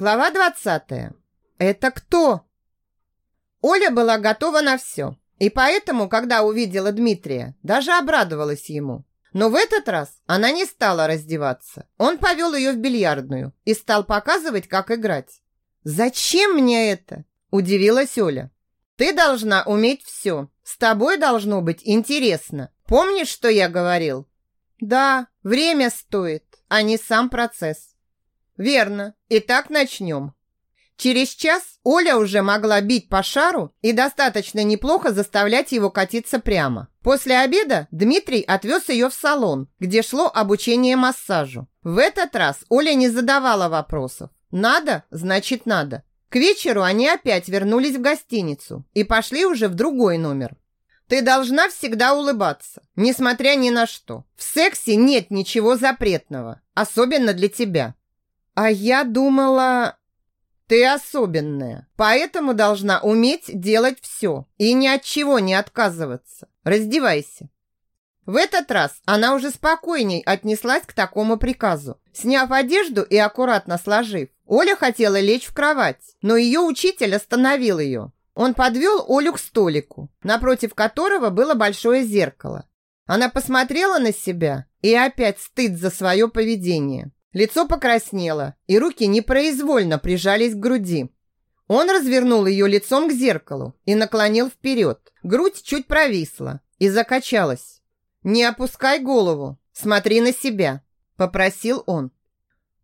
Глава 20. Это кто? Оля была готова на все. И поэтому, когда увидела Дмитрия, даже обрадовалась ему. Но в этот раз она не стала раздеваться. Он повел ее в бильярдную и стал показывать, как играть. «Зачем мне это?» – удивилась Оля. «Ты должна уметь все. С тобой должно быть интересно. Помнишь, что я говорил?» «Да, время стоит, а не сам процесс». Верно. Итак, начнем. Через час Оля уже могла бить по шару и достаточно неплохо заставлять его катиться прямо. После обеда Дмитрий отвез ее в салон, где шло обучение массажу. В этот раз Оля не задавала вопросов. Надо, значит надо. К вечеру они опять вернулись в гостиницу и пошли уже в другой номер. Ты должна всегда улыбаться, несмотря ни на что. В сексе нет ничего запретного, особенно для тебя. А я думала... Ты особенная, поэтому должна уметь делать все и ни от чего не отказываться. Раздевайся. В этот раз она уже спокойней отнеслась к такому приказу. Сняв одежду и аккуратно сложив, Оля хотела лечь в кровать, но ее учитель остановил ее. Он подвел Олю к столику, напротив которого было большое зеркало. Она посмотрела на себя и опять стыд за свое поведение. Лицо покраснело, и руки непроизвольно прижались к груди. Он развернул ее лицом к зеркалу и наклонил вперед. Грудь чуть провисла и закачалась. «Не опускай голову, смотри на себя», – попросил он.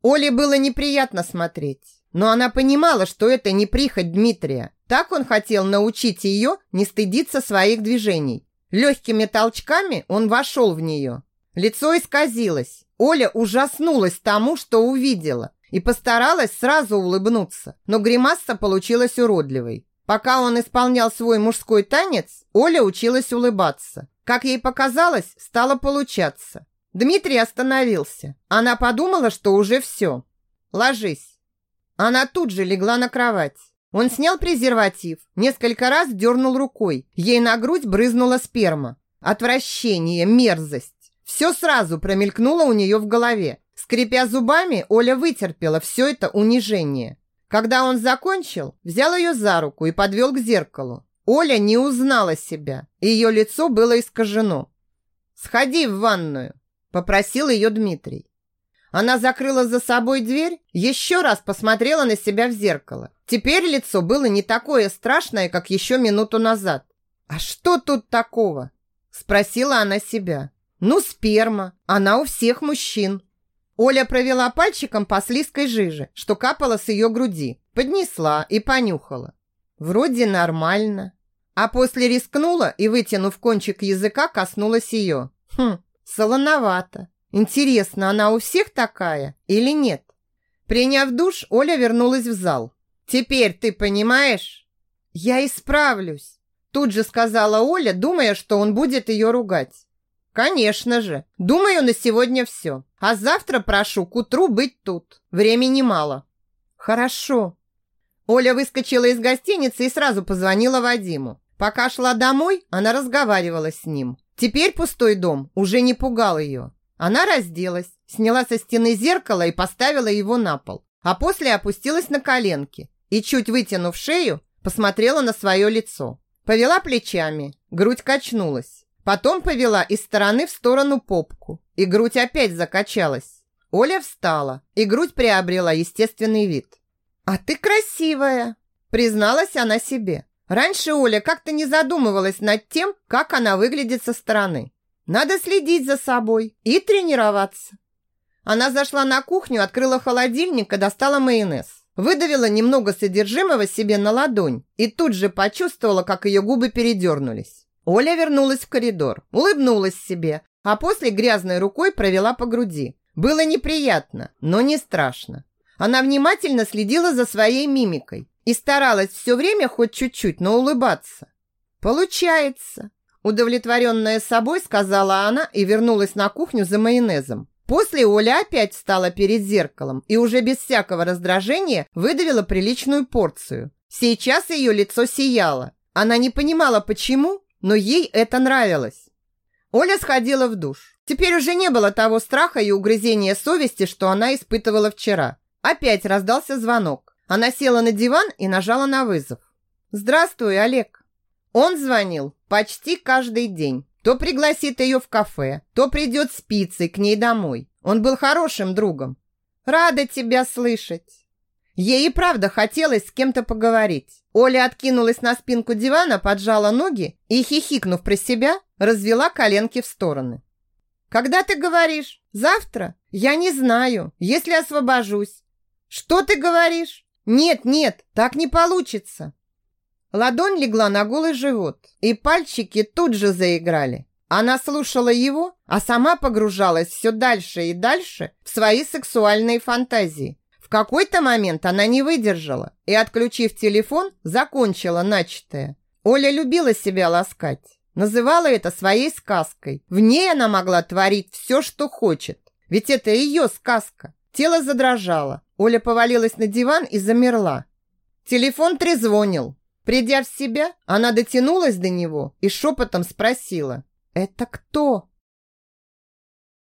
Оле было неприятно смотреть, но она понимала, что это не прихоть Дмитрия. Так он хотел научить ее не стыдиться своих движений. Легкими толчками он вошел в нее. Лицо исказилось, Оля ужаснулась тому, что увидела, и постаралась сразу улыбнуться, но гримаса получилась уродливой. Пока он исполнял свой мужской танец, Оля училась улыбаться. Как ей показалось, стало получаться. Дмитрий остановился. Она подумала, что уже все. «Ложись». Она тут же легла на кровать. Он снял презерватив, несколько раз дернул рукой. Ей на грудь брызнула сперма. Отвращение, мерзость. Все сразу промелькнуло у нее в голове. Скрипя зубами, Оля вытерпела все это унижение. Когда он закончил, взял ее за руку и подвел к зеркалу. Оля не узнала себя, ее лицо было искажено. «Сходи в ванную», – попросил ее Дмитрий. Она закрыла за собой дверь, еще раз посмотрела на себя в зеркало. Теперь лицо было не такое страшное, как еще минуту назад. «А что тут такого?» – спросила она себя. Ну, сперма. Она у всех мужчин. Оля провела пальчиком по слизкой жиже, что капало с ее груди. Поднесла и понюхала. Вроде нормально. А после рискнула и, вытянув кончик языка, коснулась ее. Хм, солоновато. Интересно, она у всех такая или нет? Приняв душ, Оля вернулась в зал. «Теперь ты понимаешь?» «Я исправлюсь», тут же сказала Оля, думая, что он будет ее ругать. Конечно же. Думаю, на сегодня все. А завтра прошу к утру быть тут. Времени мало. Хорошо. Оля выскочила из гостиницы и сразу позвонила Вадиму. Пока шла домой, она разговаривала с ним. Теперь пустой дом уже не пугал ее. Она разделась, сняла со стены зеркало и поставила его на пол. А после опустилась на коленки и, чуть вытянув шею, посмотрела на свое лицо. Повела плечами, грудь качнулась. Потом повела из стороны в сторону попку, и грудь опять закачалась. Оля встала, и грудь приобрела естественный вид. «А ты красивая!» призналась она себе. Раньше Оля как-то не задумывалась над тем, как она выглядит со стороны. Надо следить за собой и тренироваться. Она зашла на кухню, открыла холодильник и достала майонез. Выдавила немного содержимого себе на ладонь и тут же почувствовала, как ее губы передернулись. Оля вернулась в коридор, улыбнулась себе, а после грязной рукой провела по груди. Было неприятно, но не страшно. Она внимательно следила за своей мимикой и старалась все время хоть чуть-чуть, но улыбаться. «Получается!» Удовлетворенная собой, сказала она и вернулась на кухню за майонезом. После Оля опять встала перед зеркалом и уже без всякого раздражения выдавила приличную порцию. Сейчас ее лицо сияло. Она не понимала, почему, но ей это нравилось. Оля сходила в душ. Теперь уже не было того страха и угрызения совести, что она испытывала вчера. Опять раздался звонок. Она села на диван и нажала на вызов. «Здравствуй, Олег». Он звонил почти каждый день. То пригласит ее в кафе, то придет с пиццей к ней домой. Он был хорошим другом. «Рада тебя слышать». Ей и правда хотелось с кем-то поговорить. Оля откинулась на спинку дивана, поджала ноги и, хихикнув про себя, развела коленки в стороны. «Когда ты говоришь? Завтра? Я не знаю, если освобожусь. Что ты говоришь? Нет, нет, так не получится». Ладонь легла на голый живот, и пальчики тут же заиграли. Она слушала его, а сама погружалась все дальше и дальше в свои сексуальные фантазии. В какой-то момент она не выдержала и, отключив телефон, закончила начатое. Оля любила себя ласкать, называла это своей сказкой. В ней она могла творить все, что хочет, ведь это ее сказка. Тело задрожало. Оля повалилась на диван и замерла. Телефон трезвонил. Придя в себя, она дотянулась до него и шепотом спросила. «Это кто?»